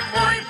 isip mo'y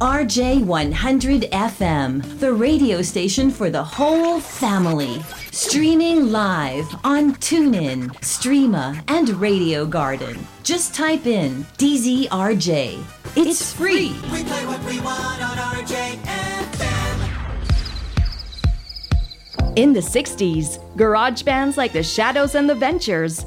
RJ100 FM, the radio station for the whole family. Streaming live on TuneIn, Streama, and Radio Garden. Just type in DZRJ. It's free. We play what we want on RJFM. In the 60s, garage bands like the Shadows and the Ventures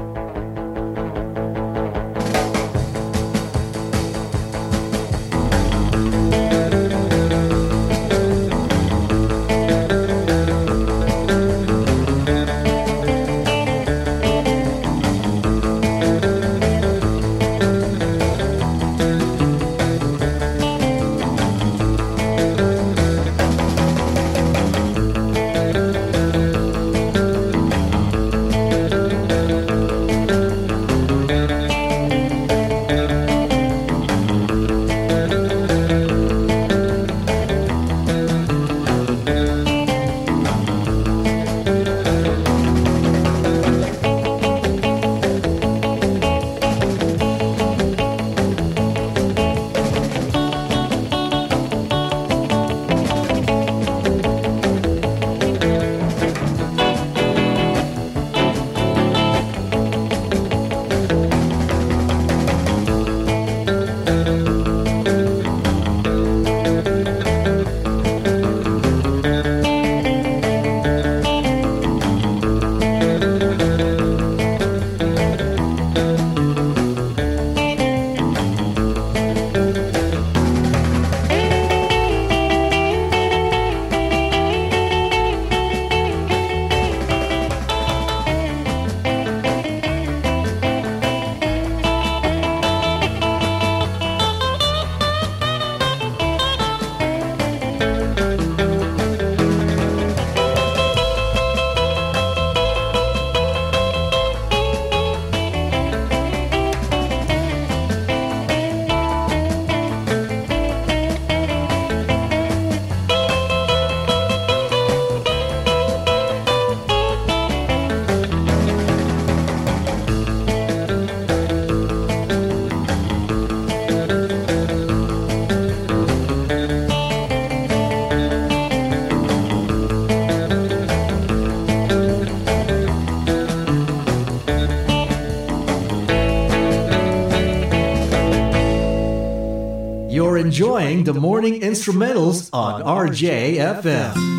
The morning instrumentals on RJFM.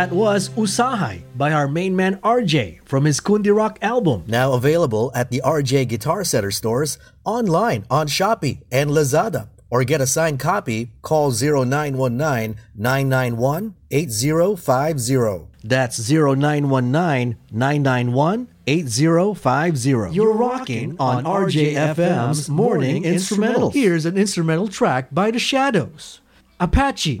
That was Usahay by our main man RJ from his Kundi Rock album. Now available at the RJ Guitar Center stores, online on Shopee and Lazada. Or get a signed copy, call 0919-991-8050. That's 0919-991-8050. You're rocking on RJFM's Morning Instrumental. Here's an instrumental track by The Shadows. Apache.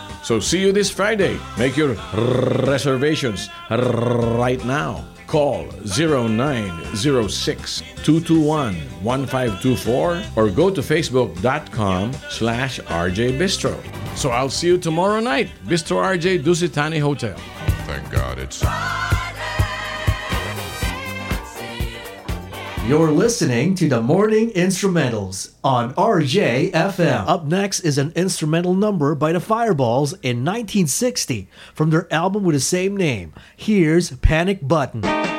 So see you this Friday. Make your reservations right now. Call 0906 221 1524 or go to facebook.com slash RJ Bistro. So I'll see you tomorrow night, Bistro RJ Dusit Thani Hotel. Thank God it's. You're listening to the Morning Instrumentals on RJFM. Up next is an instrumental number by the Fireballs in 1960 from their album with the same name. Here's Panic Button.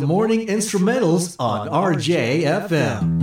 The morning instrumentals on RJFM.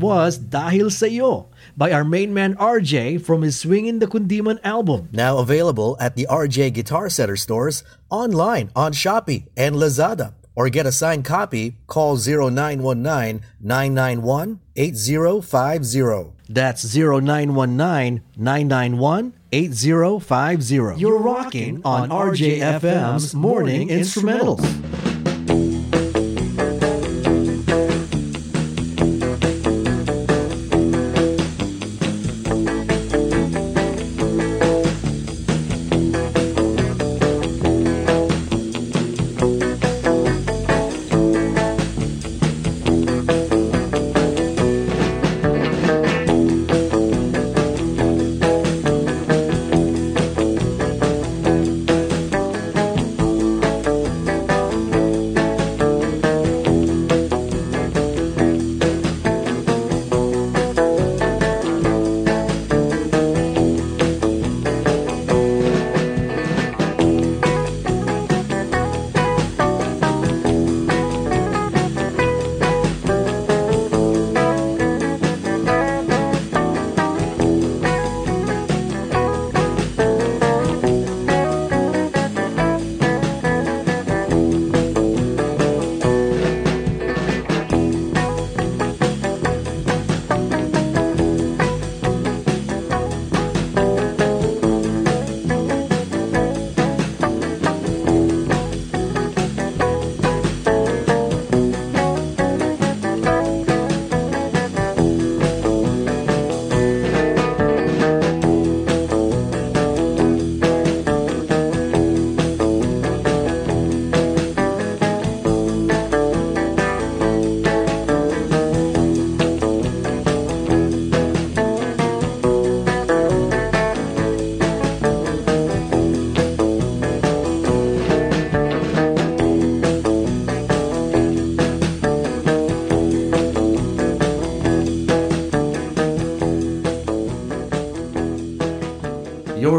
Was Dahil Sa'yo by our main man RJ from his Swingin' the Kundiman album. Now available at the RJ Guitar Center stores, online on Shopee and Lazada. Or get a signed copy, call 0919-991-8050. That's 0919-991-8050. You're rocking on RJFM's Morning Instrumentals.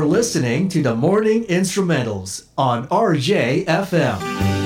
Listening to the Morning Instrumentals on RJFM.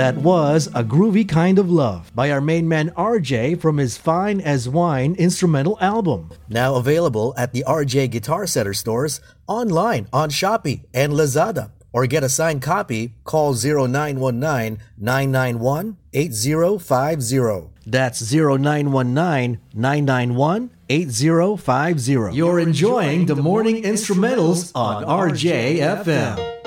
That was A Groovy Kind of Love by our main man RJ from his Fine as Wine instrumental album. Now available at the RJ Guitar Center stores, online on Shopee and Lazada. Or get a signed copy, call 0919-991-8050. That's 0919-991-8050. You're enjoying the morning instrumentals on RJFM.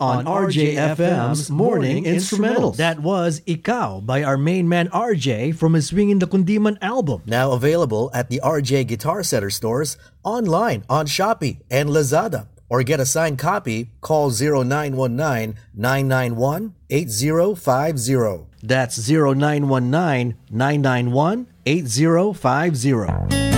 Rocking on RJFM's Morning Instrumental. That was Ikaw by our main man RJ from his Swingin' the Kundiman album. Now available at the RJ Guitar Center stores, online on Shopee and Lazada. Or get a signed copy, call 0919-991-8050. That's 0919-991-8050.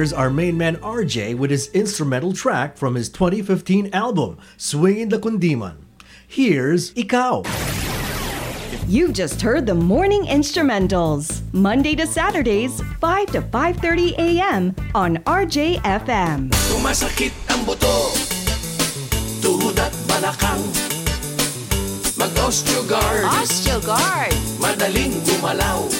Here's our main man RJ with his instrumental track from his 2015 album, Swingin' the Kundiman. Here's Ikaw. You've just heard the morning instrumentals, Monday to Saturdays, 5 to 5:30 a.m. on RJFM. Sumasakit ang buto Tuhod at balakang Mag-osteogard Osteogard! Madaling gumalaw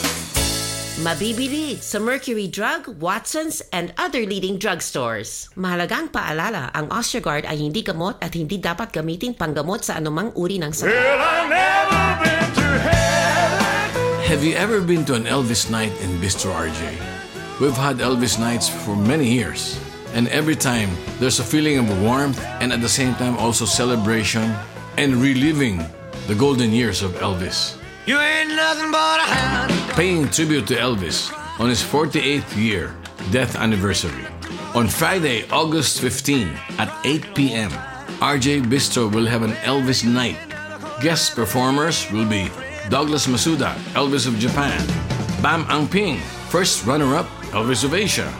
Mabibili sa Mercury Drug, Watson's, and other leading drugstores. Mahalagang paalala, ang Osteogard ay hindi gamot at hindi dapat gamiting panggamot sa anumang uri ng sakit. Have you ever been to an Elvis night in Bistro RJ? We've had Elvis nights for many years. And every time, there's a feeling of warmth and at the same time also celebration and reliving the golden years of Elvis. You ain't nothing but a hound Paying tribute to Elvis on his 48th year death anniversary. On Friday, August 15 at 8 p.m., RJ Bistro will have an Elvis night. Guest performers will be Douglas Masuda, Elvis of Japan, Bam Angping, first runner-up, Elvis of Asia,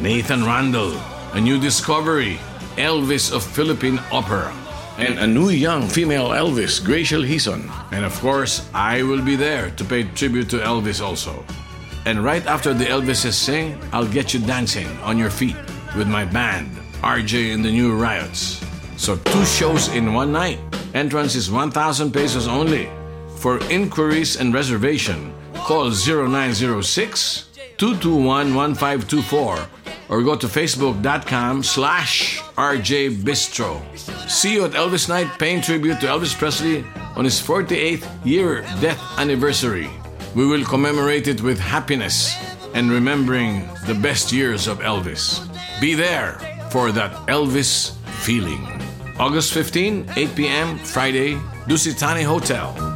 Nathan Randall, a new discovery, Elvis of Philippine Opera, and a new young female Elvis, Gracial Hison. And of course, I will be there to pay tribute to Elvis also. And right after the Elvises sing, I'll get you dancing on your feet with my band, RJ and the New Riots. So two shows in one night. Entrance is 1,000 pesos only. For inquiries and reservation, call 0906 221 1524 or go to facebook.com slash RJ Bistro. See you at Elvis Night paying tribute to Elvis Presley on his 48th year death anniversary. We will commemorate it with happiness and remembering the best years of Elvis. Be there for that Elvis feeling. August 15, 8 p.m., Friday, Dusit Thani Hotel.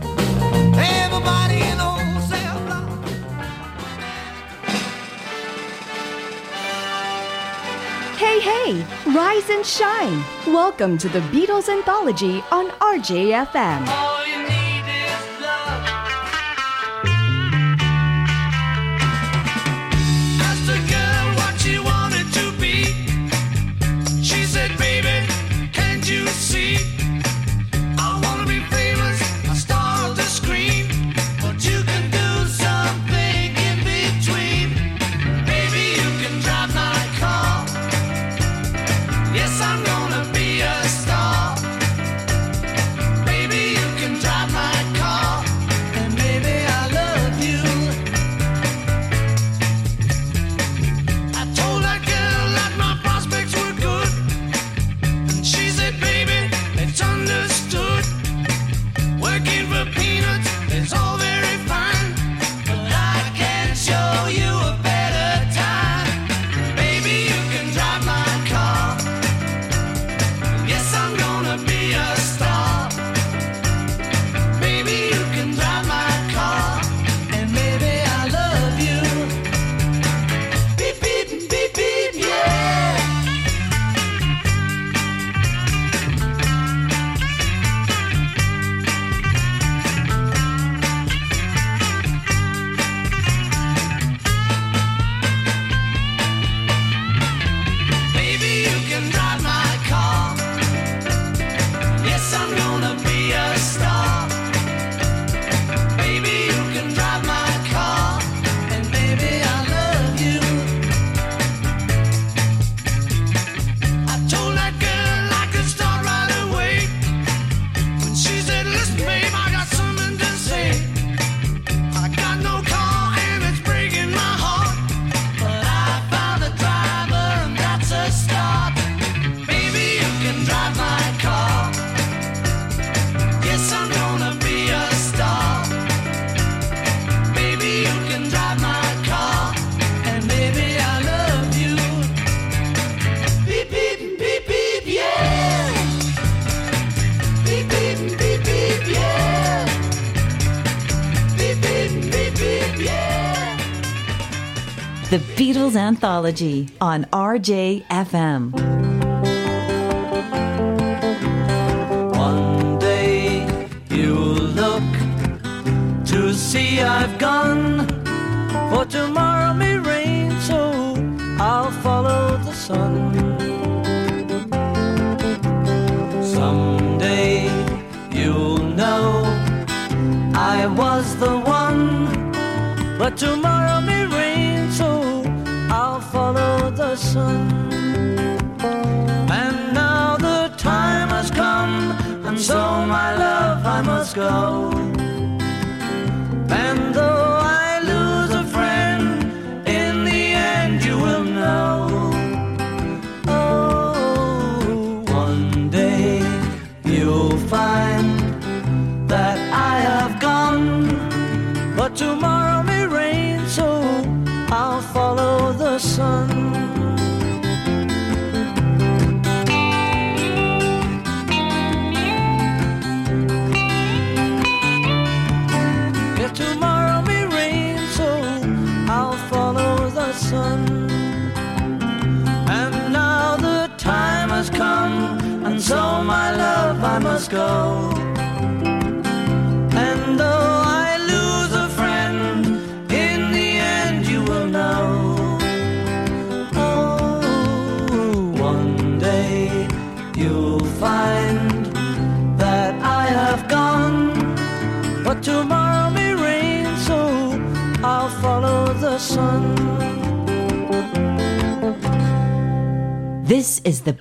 Hey, hey, rise and shine. Welcome to the Beatles Anthology on RJFM. The Beatles Anthology on RJFM. One day you'll look to see I've gone. For tomorrow may rain, so I'll follow the sun. Someday you'll know I was the one. But tomorrow may sun. And now the time has come, and so my love I must go.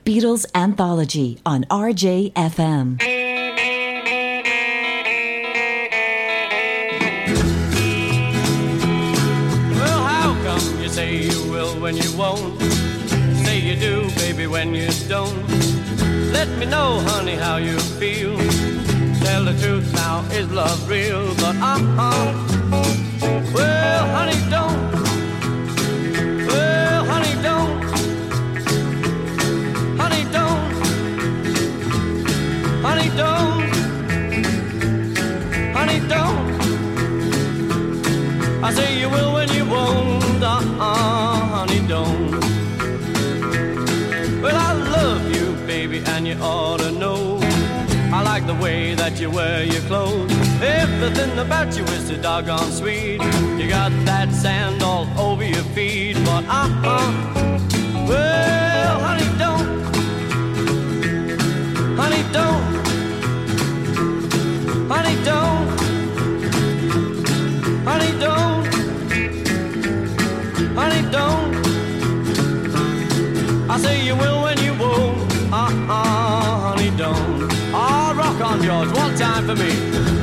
Beatles Anthology on RJFM. Well, how come you say you will when you won't? Say you do, baby, when you don't. Let me know, honey, how you feel. Tell the truth now, is love real? But uh-uh. Say you will when you won't. Uh-uh, honey, don't. Well, I love you, baby, and you ought to know. I like the way that you wear your clothes. Everything about you is so doggone sweet. You got that sand all over your feet, but uh-uh. Well, honey, don't. Honey, don't. Honey, don't. Don't. I say you will when you won't. Uh-uh, honey, don't. Ah, rock on, George, one time for me.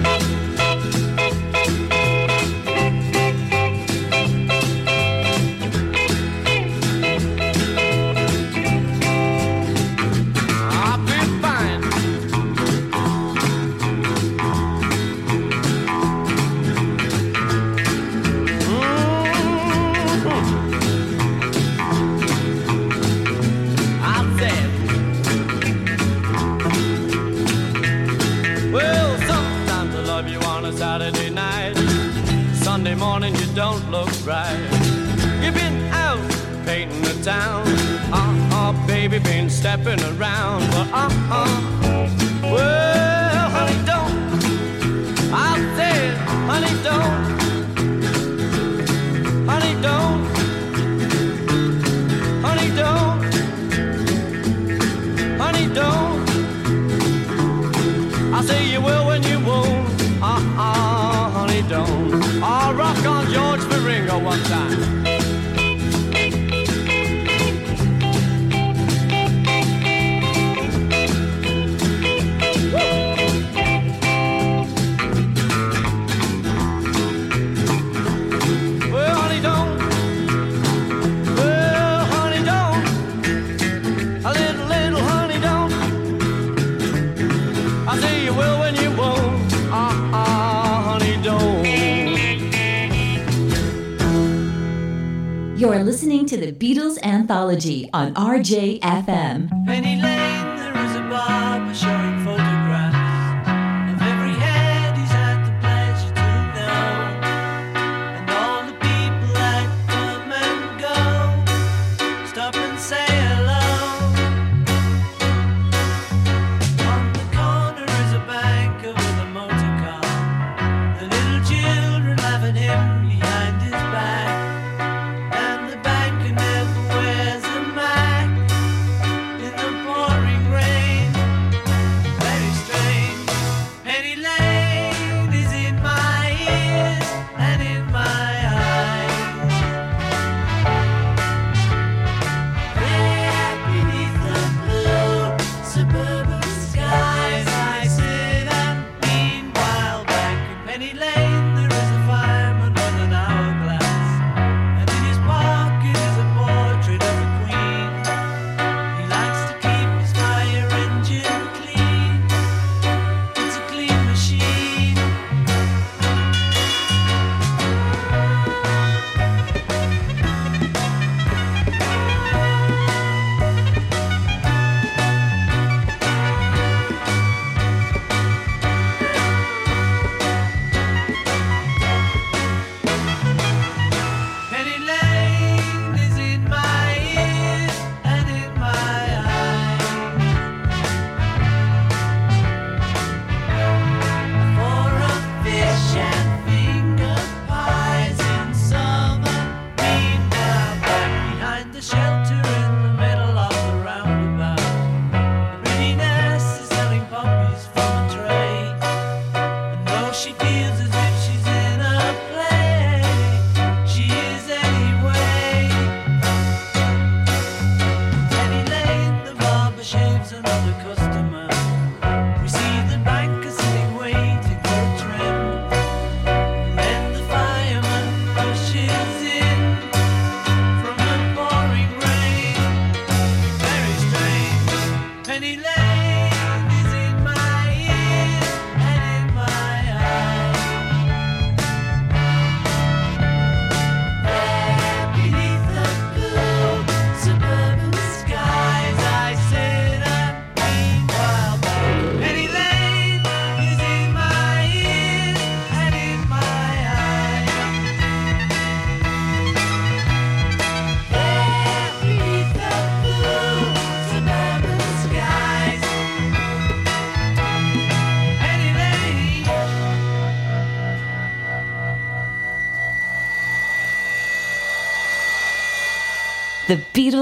On RJFM.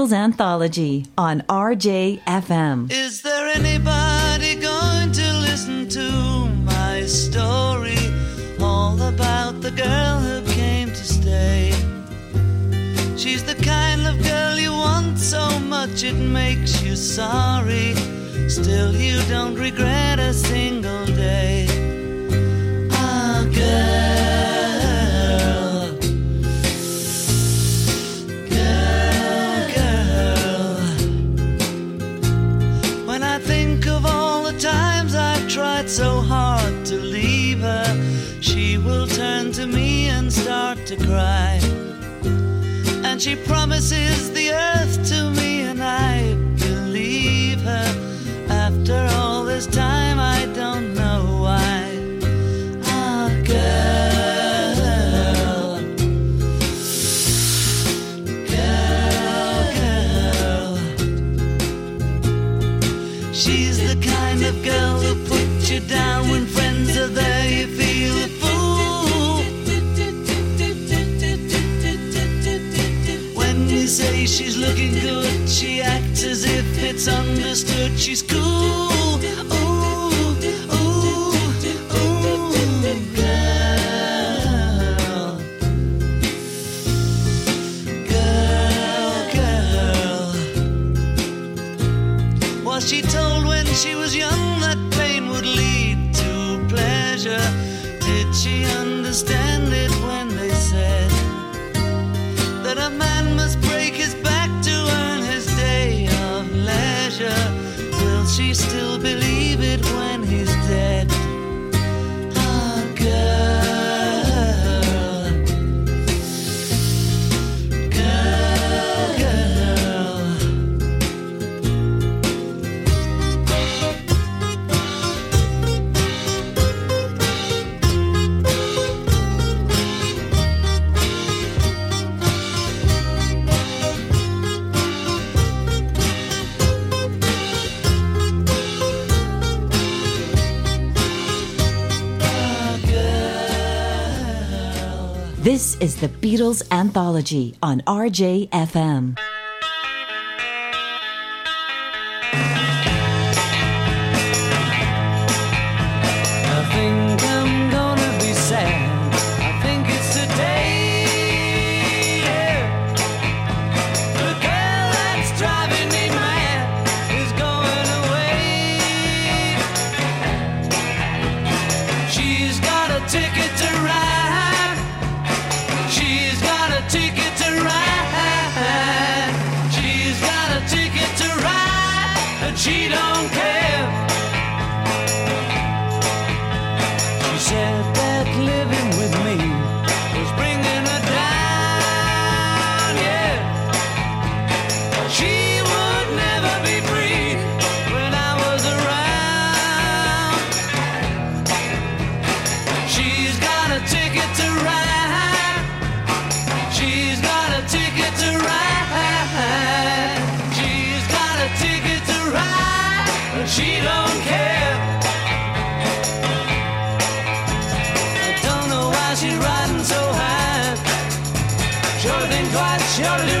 Angels Anthology on RJFM. Is there anybody going to listen to my story? All about the girl who came to stay. She's the kind of girl you want so much it makes you sorry. Still, you don't regret a single day. to cry. And she promises the earth to me, and I believe her after all this time. it's understood she's cool. Ooh, ooh, ooh, girl. Girl, girl. Was she told when she was young? Anthology on RJFM. she's riding so high. Sure thing, twice. sure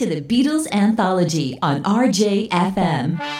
to the Beatles Anthology on RJFM.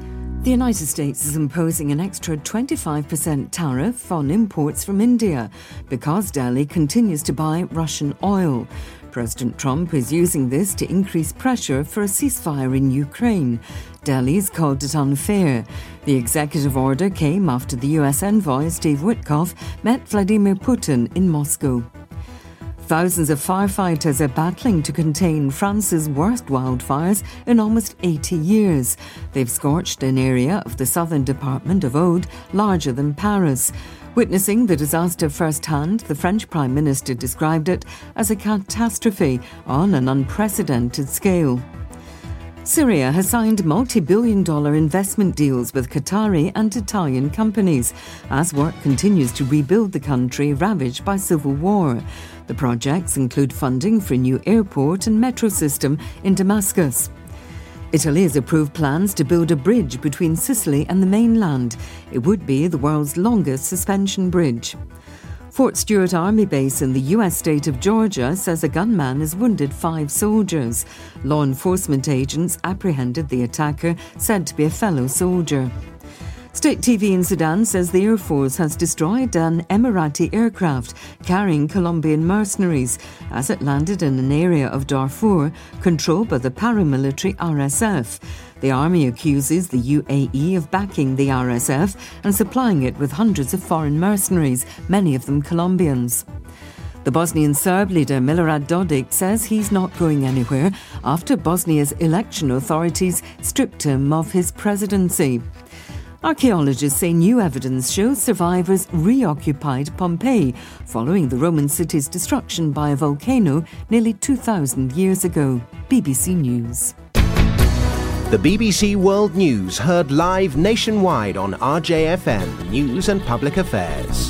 The United States is imposing an extra 25% tariff on imports from India because Delhi continues to buy Russian oil. President Trump is using this to increase pressure for a ceasefire in Ukraine. Delhi's called it unfair. The executive order came after the US envoy Steve Witkoff met Vladimir Putin in Moscow. Thousands of firefighters are battling to contain France's worst wildfires in almost 80 years. They've scorched an area of the southern department of Aude larger than Paris. Witnessing the disaster firsthand, the French Prime Minister described it as a catastrophe on an unprecedented scale. Syria has signed multi billion dollar investment deals with Qatari and Italian companies as work continues to rebuild the country ravaged by civil war. The projects include funding for a new airport and metro system in Damascus. Italy has approved plans to build a bridge between Sicily and the mainland. It would be the world's longest suspension bridge. Fort Stewart Army Base in the U.S. state of Georgia says a gunman has wounded five soldiers. Law enforcement agents apprehended the attacker, said to be a fellow soldier. State TV in Sudan says the Air Force has destroyed an Emirati aircraft carrying Colombian mercenaries as it landed in an area of Darfur controlled by the paramilitary RSF. The army accuses the UAE of backing the RSF and supplying it with hundreds of foreign mercenaries, many of them Colombians. The Bosnian Serb leader Milorad Dodik says he's not going anywhere after Bosnia's election authorities stripped him of his presidency. Archaeologists say new evidence shows survivors reoccupied Pompeii following the Roman city's destruction by a volcano nearly 2,000 years ago. BBC News. The BBC World News heard live nationwide on RJFM News and Public Affairs.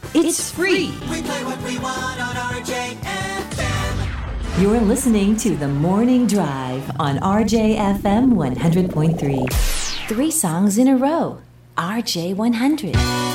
It's free. We play what we want on RJFM. You're listening to The Morning Drive on RJFM 100.3. Three songs in a row. RJ100.